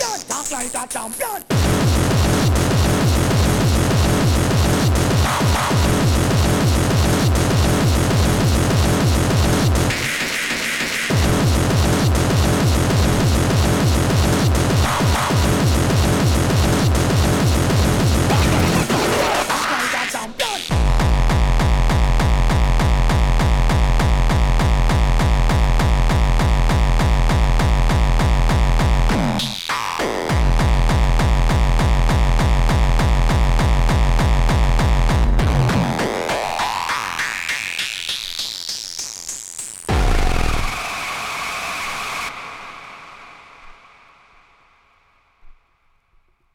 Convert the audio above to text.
champion, that's like a champion.